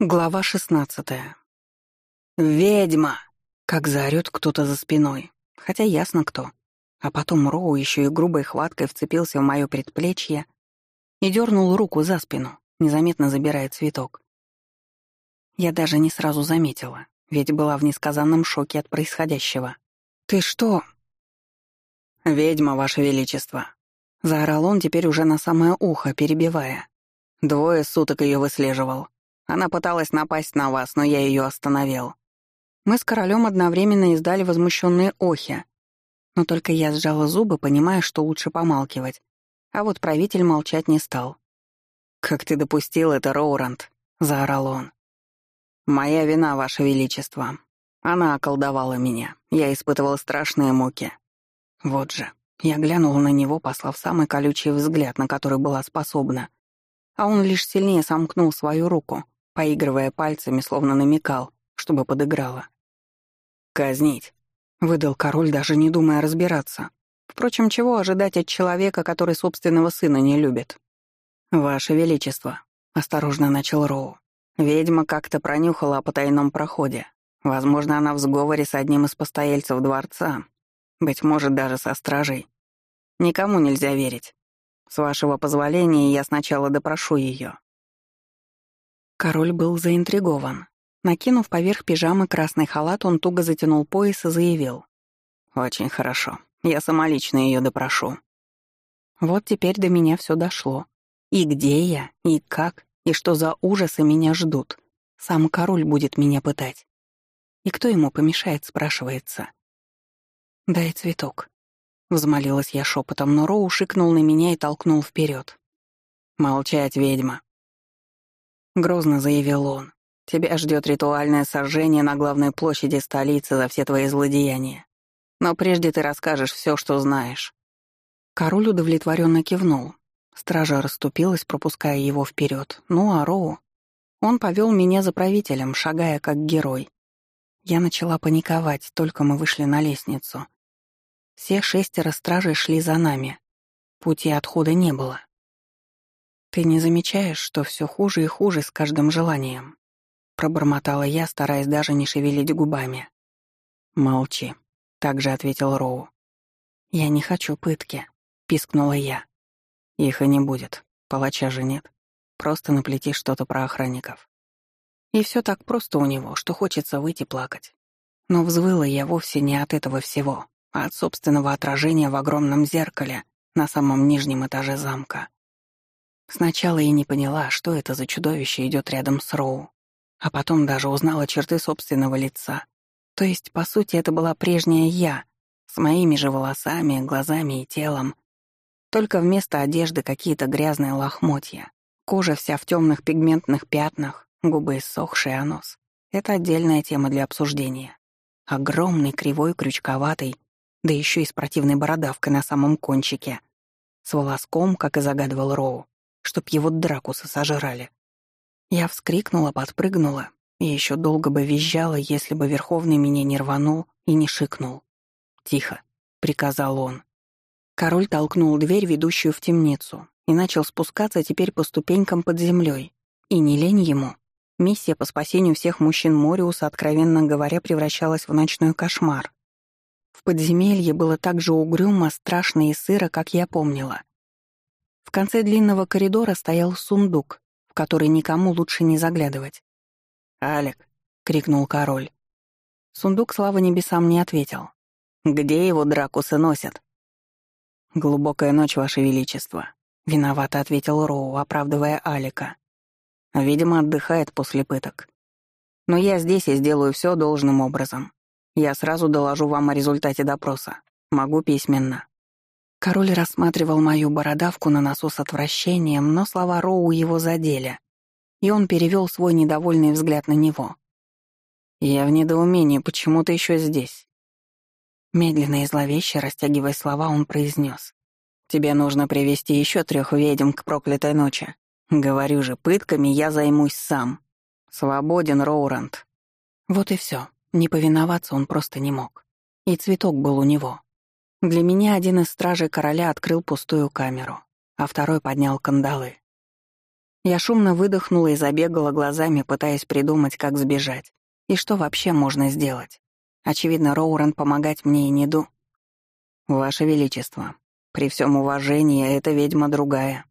Глава шестнадцатая. «Ведьма!» — как заорёт кто-то за спиной. Хотя ясно кто. А потом Роу еще и грубой хваткой вцепился в моё предплечье и дернул руку за спину, незаметно забирая цветок. Я даже не сразу заметила, ведь была в несказанном шоке от происходящего. «Ты что?» «Ведьма, Ваше Величество!» — заорал он теперь уже на самое ухо, перебивая. «Двое суток ее выслеживал. Она пыталась напасть на вас, но я ее остановил. Мы с королем одновременно издали возмущенные охи. Но только я сжала зубы, понимая, что лучше помалкивать. А вот правитель молчать не стал. «Как ты допустил это, Роурант?» — заорал он. «Моя вина, Ваше Величество. Она околдовала меня. Я испытывал страшные муки. Вот же. Я глянула на него, послав самый колючий взгляд, на который была способна. А он лишь сильнее сомкнул свою руку, поигрывая пальцами, словно намекал, чтобы подыграла. «Казнить», — выдал король, даже не думая разбираться. Впрочем, чего ожидать от человека, который собственного сына не любит? «Ваше Величество», — осторожно начал Роу. «Ведьма как-то пронюхала о потайном проходе. Возможно, она в сговоре с одним из постояльцев дворца. Быть может, даже со стражей. Никому нельзя верить. С вашего позволения я сначала допрошу ее. Король был заинтригован. Накинув поверх пижамы красный халат, он туго затянул пояс и заявил. «Очень хорошо. Я самолично ее допрошу». Вот теперь до меня все дошло. И где я, и как, и что за ужасы меня ждут. Сам король будет меня пытать. И кто ему помешает, спрашивается. «Дай цветок», — взмолилась я шепотом, но Роу шикнул на меня и толкнул вперед. «Молчать, ведьма. Грозно заявил он. «Тебя ждет ритуальное сожжение на главной площади столицы за все твои злодеяния. Но прежде ты расскажешь все, что знаешь». Король удовлетворенно кивнул. Стража расступилась, пропуская его вперед. Ну а Роу... Он повел меня за правителем, шагая как герой. Я начала паниковать, только мы вышли на лестницу. Все шестеро стражей шли за нами. Пути отхода не было. «Ты не замечаешь, что все хуже и хуже с каждым желанием?» Пробормотала я, стараясь даже не шевелить губами. «Молчи», — также ответил Роу. «Я не хочу пытки», — пискнула я. «Их и не будет. Палача же нет. Просто наплети что-то про охранников». И все так просто у него, что хочется выйти плакать. Но взвыла я вовсе не от этого всего, а от собственного отражения в огромном зеркале на самом нижнем этаже замка. Сначала я не поняла, что это за чудовище идет рядом с Роу, а потом даже узнала черты собственного лица. То есть, по сути, это была прежняя я, с моими же волосами, глазами и телом. Только вместо одежды какие-то грязные лохмотья. Кожа вся в темных пигментных пятнах, губы иссохшие, а нос. Это отдельная тема для обсуждения. Огромный, кривой, крючковатый, да еще и с противной бородавкой на самом кончике. С волоском, как и загадывал Роу чтоб его дракусы сожрали. Я вскрикнула, подпрыгнула и еще долго бы визжала, если бы Верховный меня не рванул и не шикнул. «Тихо», — приказал он. Король толкнул дверь, ведущую в темницу, и начал спускаться теперь по ступенькам под землей. И не лень ему. Миссия по спасению всех мужчин Мориуса, откровенно говоря, превращалась в ночной кошмар. В подземелье было так же угрюмо, страшно и сыро, как я помнила — в конце длинного коридора стоял сундук, в который никому лучше не заглядывать. «Алек!» — крикнул король. Сундук, слава небесам, не ответил. «Где его дракусы носят?» «Глубокая ночь, Ваше Величество», — виновато ответил Роу, оправдывая Алика. «Видимо, отдыхает после пыток. Но я здесь и сделаю все должным образом. Я сразу доложу вам о результате допроса. Могу письменно». Король рассматривал мою бородавку на носу с отвращением, но слова Роу его задели, и он перевел свой недовольный взгляд на него. «Я в недоумении, почему ты еще здесь?» Медленно и зловеще, растягивая слова, он произнес. «Тебе нужно привести еще трех ведьм к проклятой ночи. Говорю же, пытками я займусь сам. Свободен, Роурант». Вот и все. Не повиноваться он просто не мог. И цветок был у него. Для меня один из стражей короля открыл пустую камеру, а второй поднял кандалы. Я шумно выдохнула и забегала глазами, пытаясь придумать, как сбежать. И что вообще можно сделать? Очевидно, Роурен помогать мне и не ду. «Ваше Величество, при всем уважении, эта ведьма другая».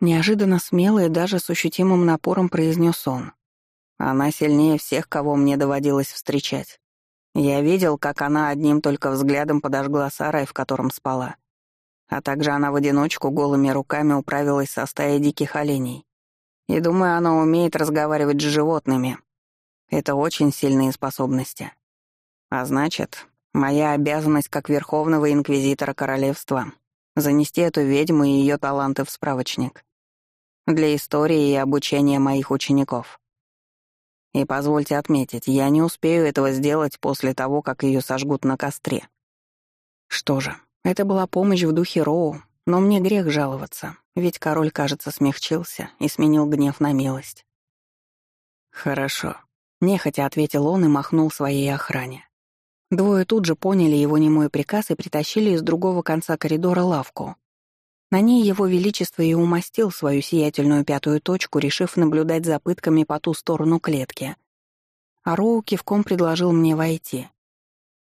Неожиданно смело и даже с ощутимым напором произнес он. Она сильнее всех, кого мне доводилось встречать. Я видел, как она одним только взглядом подожгла сарай, в котором спала. А также она в одиночку голыми руками управилась со стаей диких оленей. И думаю, она умеет разговаривать с животными. Это очень сильные способности. А значит, моя обязанность как Верховного Инквизитора Королевства — занести эту ведьму и ее таланты в справочник. Для истории и обучения моих учеников. И позвольте отметить, я не успею этого сделать после того, как ее сожгут на костре. Что же, это была помощь в духе Роу, но мне грех жаловаться, ведь король, кажется, смягчился и сменил гнев на милость. «Хорошо», — нехотя ответил он и махнул своей охране. Двое тут же поняли его немой приказ и притащили из другого конца коридора лавку. На ней его величество и умастил свою сиятельную пятую точку, решив наблюдать за пытками по ту сторону клетки. А Роу кивком предложил мне войти.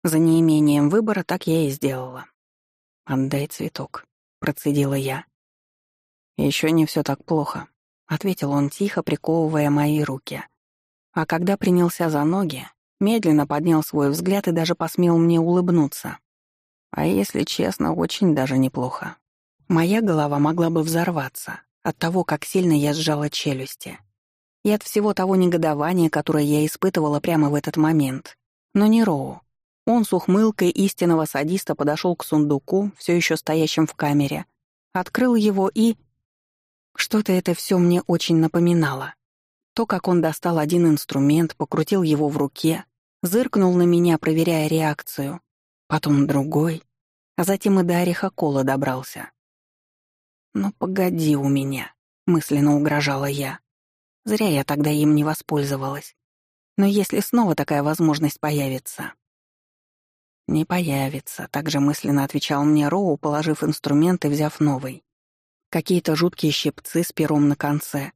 За неимением выбора так я и сделала. «Отдай цветок», — процедила я. Еще не все так плохо», — ответил он тихо, приковывая мои руки. А когда принялся за ноги, Медленно поднял свой взгляд и даже посмел мне улыбнуться. А если честно, очень даже неплохо. Моя голова могла бы взорваться от того, как сильно я сжала челюсти. И от всего того негодования, которое я испытывала прямо в этот момент. Но не Роу. Он с ухмылкой истинного садиста подошел к сундуку, все еще стоящим в камере, открыл его и... Что-то это все мне очень напоминало. То, как он достал один инструмент, покрутил его в руке, зыркнул на меня, проверяя реакцию, потом другой, а затем и до ореха кола добрался. «Ну погоди у меня», — мысленно угрожала я. Зря я тогда им не воспользовалась. Но если снова такая возможность появится... «Не появится», — также мысленно отвечал мне Роу, положив инструмент и взяв новый. Какие-то жуткие щипцы с пером на конце,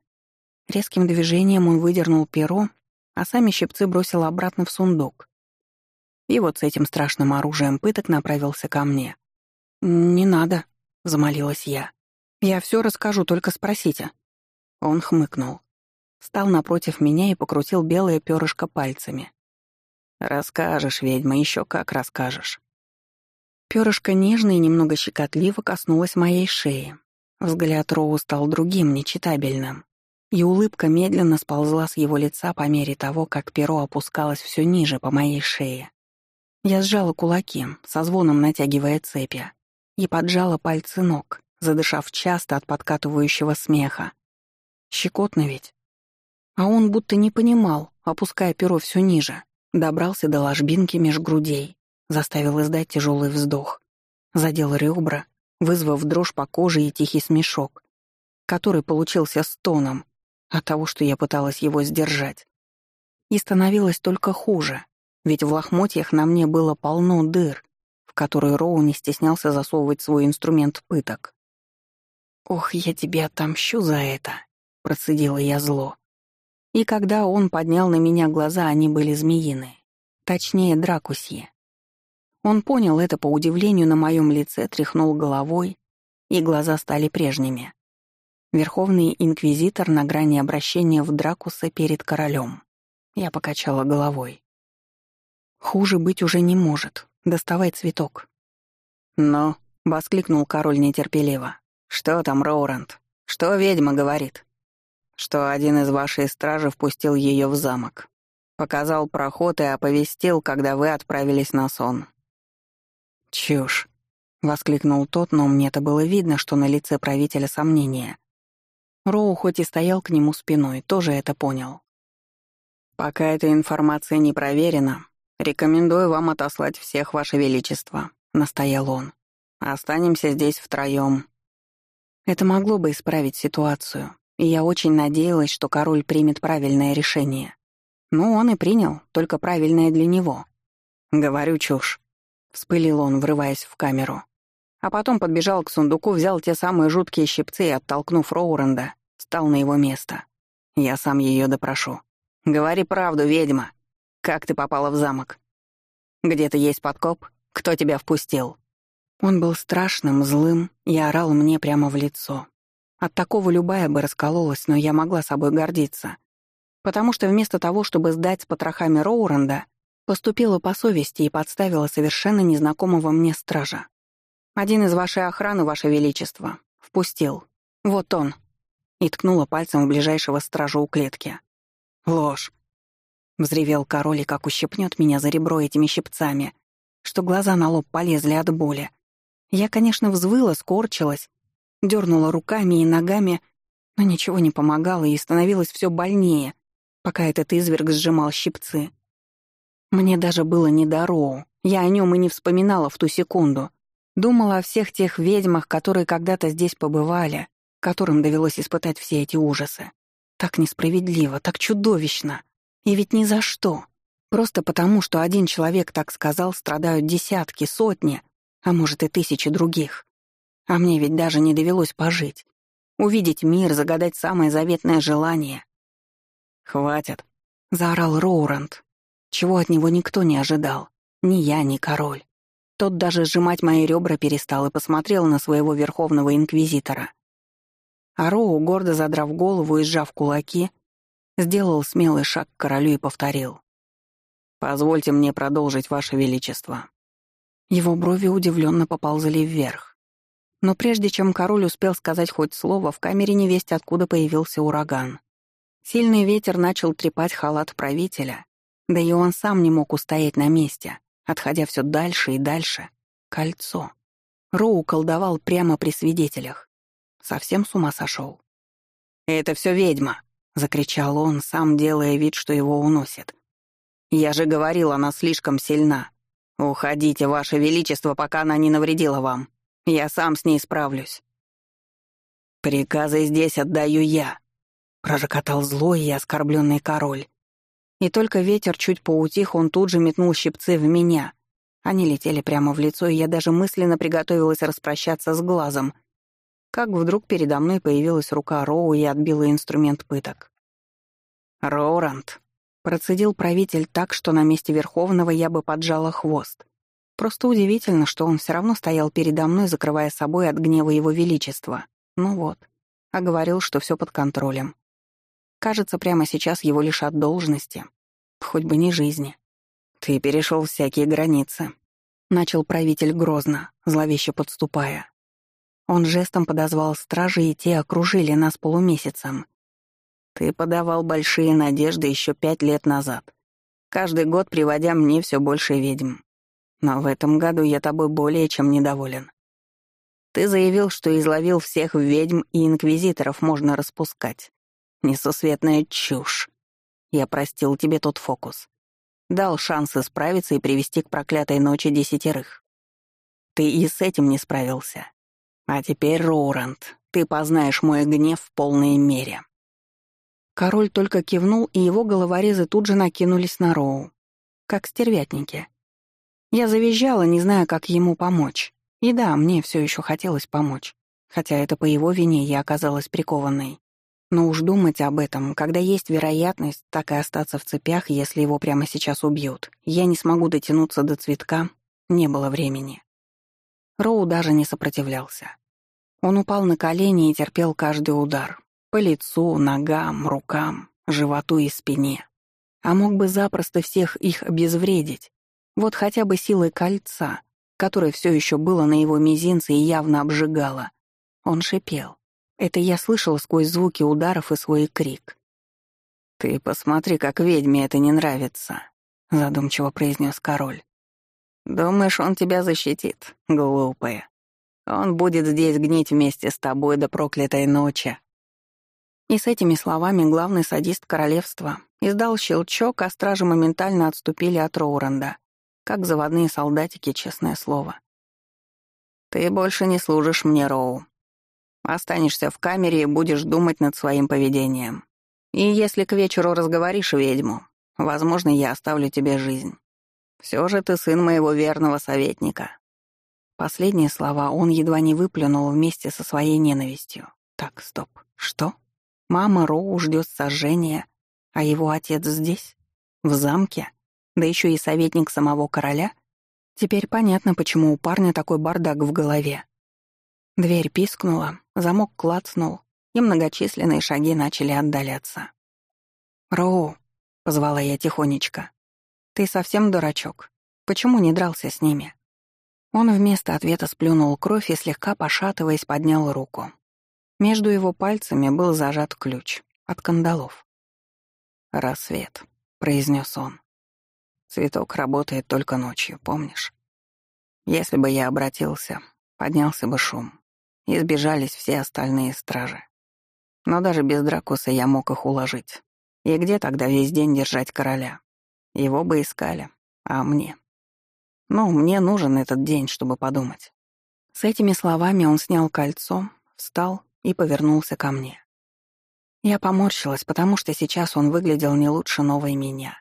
Резким движением он выдернул перо, а сами щипцы бросил обратно в сундук. И вот с этим страшным оружием пыток направился ко мне. «Не надо», — замолилась я. «Я все расскажу, только спросите». Он хмыкнул. Стал напротив меня и покрутил белое перышко пальцами. «Расскажешь, ведьма, еще как расскажешь». Перышко нежно и немного щекотливо коснулось моей шеи. Взгляд Роу стал другим, нечитабельным и улыбка медленно сползла с его лица по мере того, как перо опускалось все ниже по моей шее. Я сжала кулаки, со звоном натягивая цепи, и поджала пальцы ног, задышав часто от подкатывающего смеха. Щекотно ведь. А он будто не понимал, опуская перо все ниже, добрался до ложбинки меж грудей, заставил издать тяжелый вздох, задел ребра, вызвав дрожь по коже и тихий смешок, который получился стоном, от того, что я пыталась его сдержать. И становилось только хуже, ведь в лохмотьях на мне было полно дыр, в которые Роу не стеснялся засовывать свой инструмент пыток. «Ох, я тебе отомщу за это», — процедила я зло. И когда он поднял на меня глаза, они были змеиные, точнее, дракусьи. Он понял это по удивлению на моем лице, тряхнул головой, и глаза стали прежними. Верховный инквизитор на грани обращения в Дракуса перед королем. Я покачала головой. Хуже быть уже не может. Доставай цветок. Но, воскликнул король нетерпеливо. Что там, Роуранд? Что ведьма говорит? Что один из вашей стражи впустил ее в замок. Показал проход и оповестил, когда вы отправились на сон. Чушь. Воскликнул тот, но мне-то было видно, что на лице правителя сомнения. Роу хоть и стоял к нему спиной, тоже это понял. «Пока эта информация не проверена, рекомендую вам отослать всех, Ваше Величество», — настоял он. «Останемся здесь втроем». Это могло бы исправить ситуацию, и я очень надеялась, что король примет правильное решение. Ну, он и принял, только правильное для него. «Говорю чушь», — вспылил он, врываясь в камеру. А потом подбежал к сундуку, взял те самые жуткие щипцы и, оттолкнув Роуренда, Стал на его место. Я сам ее допрошу. Говори правду, ведьма. Как ты попала в замок? Где-то есть подкоп? Кто тебя впустил?» Он был страшным, злым и орал мне прямо в лицо. От такого любая бы раскололась, но я могла собой гордиться. Потому что вместо того, чтобы сдать с потрохами Роуренда, поступила по совести и подставила совершенно незнакомого мне стража. «Один из вашей охраны, ваше величество, впустил. Вот он». И ткнула пальцем в ближайшего стража у клетки. «Ложь. Взревел король и как ущипнет меня за ребро этими щипцами, что глаза на лоб полезли от боли. Я, конечно, взвыла, скорчилась, дернула руками и ногами, но ничего не помогало и становилось все больнее, пока этот изверг сжимал щипцы. Мне даже было не до Роу, я о нем и не вспоминала в ту секунду. Думала о всех тех ведьмах, которые когда-то здесь побывали, которым довелось испытать все эти ужасы. Так несправедливо, так чудовищно. И ведь ни за что. Просто потому, что один человек так сказал, страдают десятки, сотни, а может и тысячи других. А мне ведь даже не довелось пожить. Увидеть мир, загадать самое заветное желание. «Хватит», — заорал Роуранд, чего от него никто не ожидал. Ни я, ни король. Тот даже сжимать мои ребра перестал и посмотрел на своего верховного инквизитора. А Роу, гордо задрав голову и сжав кулаки, Сделал смелый шаг к королю и повторил. «Позвольте мне продолжить, Ваше Величество». Его брови удивленно поползли вверх. Но прежде чем король успел сказать хоть слово, в камере невесть откуда появился ураган. Сильный ветер начал трепать халат правителя, да и он сам не мог устоять на месте, отходя все дальше и дальше. Кольцо. Роу колдовал прямо при свидетелях. Совсем с ума сошел. «Это все ведьма», — закричал он, сам делая вид, что его уносит. «Я же говорил, она слишком сильна. Уходите, Ваше Величество, пока она не навредила вам. Я сам с ней справлюсь». «Приказы здесь отдаю я», — прожекотал злой и оскорбленный король. И только ветер чуть поутих, он тут же метнул щипцы в меня. Они летели прямо в лицо, и я даже мысленно приготовилась распрощаться с глазом, как вдруг передо мной появилась рука Роу и отбила инструмент пыток. «Роурант», — процедил правитель так, что на месте Верховного я бы поджала хвост. Просто удивительно, что он все равно стоял передо мной, закрывая собой от гнева его величества. Ну вот, а говорил, что все под контролем. Кажется, прямо сейчас его лишат должности. Хоть бы не жизни. «Ты перешел всякие границы», — начал правитель грозно, зловеще подступая. Он жестом подозвал стражи, и те окружили нас полумесяцем. «Ты подавал большие надежды еще пять лет назад, каждый год приводя мне все больше ведьм. Но в этом году я тобой более чем недоволен. Ты заявил, что изловил всех ведьм и инквизиторов можно распускать. Несусветная чушь. Я простил тебе тот фокус. Дал шанс исправиться и привести к проклятой ночи десятерых. Ты и с этим не справился. А теперь, Роуранд, ты познаешь мой гнев в полной мере». Король только кивнул, и его головорезы тут же накинулись на Роу, как стервятники. Я завизжала, не зная, как ему помочь. И да, мне все еще хотелось помочь, хотя это по его вине я оказалась прикованной. Но уж думать об этом, когда есть вероятность так и остаться в цепях, если его прямо сейчас убьют, я не смогу дотянуться до цветка, не было времени. Роу даже не сопротивлялся. Он упал на колени и терпел каждый удар. По лицу, ногам, рукам, животу и спине. А мог бы запросто всех их обезвредить. Вот хотя бы силой кольца, которое все еще было на его мизинце и явно обжигало. Он шипел. Это я слышал сквозь звуки ударов и свой крик. «Ты посмотри, как ведьме это не нравится», — задумчиво произнес король. Думаешь, он тебя защитит, глупая? Он будет здесь гнить вместе с тобой до проклятой ночи». И с этими словами главный садист королевства издал щелчок, а стражи моментально отступили от Роуренда, как заводные солдатики, честное слово. «Ты больше не служишь мне, Роу. Останешься в камере и будешь думать над своим поведением. И если к вечеру разговоришь ведьму, возможно, я оставлю тебе жизнь. Все же ты сын моего верного советника». Последние слова он едва не выплюнул вместе со своей ненавистью. Так, стоп. Что? Мама Роу ждет сожжения, а его отец здесь, в замке, да еще и советник самого короля. Теперь понятно, почему у парня такой бардак в голове. Дверь пискнула, замок клацнул, и многочисленные шаги начали отдаляться. «Роу», — позвала я тихонечко, — «ты совсем дурачок. Почему не дрался с ними?» Он вместо ответа сплюнул кровь и, слегка пошатываясь, поднял руку. Между его пальцами был зажат ключ от кандалов. «Рассвет», — произнес он. «Цветок работает только ночью, помнишь? Если бы я обратился, поднялся бы шум, и сбежались все остальные стражи. Но даже без Дракуса я мог их уложить. И где тогда весь день держать короля? Его бы искали, а мне? Ну, мне нужен этот день, чтобы подумать. С этими словами он снял кольцо, встал и повернулся ко мне. Я поморщилась, потому что сейчас он выглядел не лучше новой меня.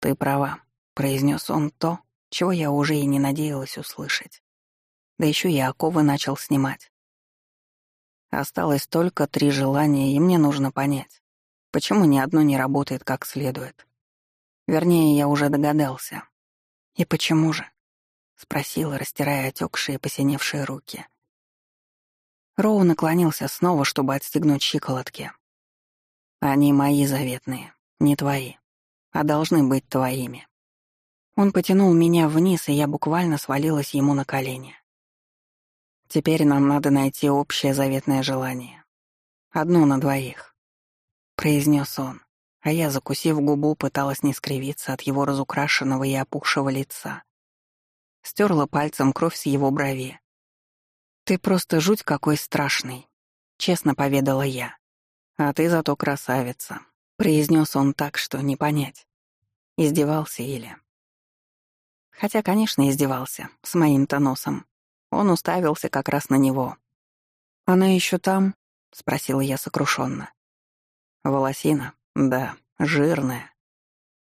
«Ты права», — произнес он то, чего я уже и не надеялась услышать. Да еще и оковы начал снимать. Осталось только три желания, и мне нужно понять, почему ни одно не работает как следует. Вернее, я уже догадался. «И почему же?» — спросила, растирая отекшие посиневшие руки. Роу наклонился снова, чтобы отстегнуть щиколотки. «Они мои заветные, не твои, а должны быть твоими». Он потянул меня вниз, и я буквально свалилась ему на колени. «Теперь нам надо найти общее заветное желание. Одно на двоих», — произнес он а я, закусив губу, пыталась не скривиться от его разукрашенного и опухшего лица. Стерла пальцем кровь с его брови. «Ты просто жуть какой страшный», — честно поведала я. «А ты зато красавица», — произнес он так, что не понять. Издевался или... Хотя, конечно, издевался, с моим-то носом. Он уставился как раз на него. «Она еще там?» — спросила я сокрушенно. «Волосина, да, жирная.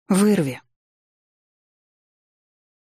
Вырви,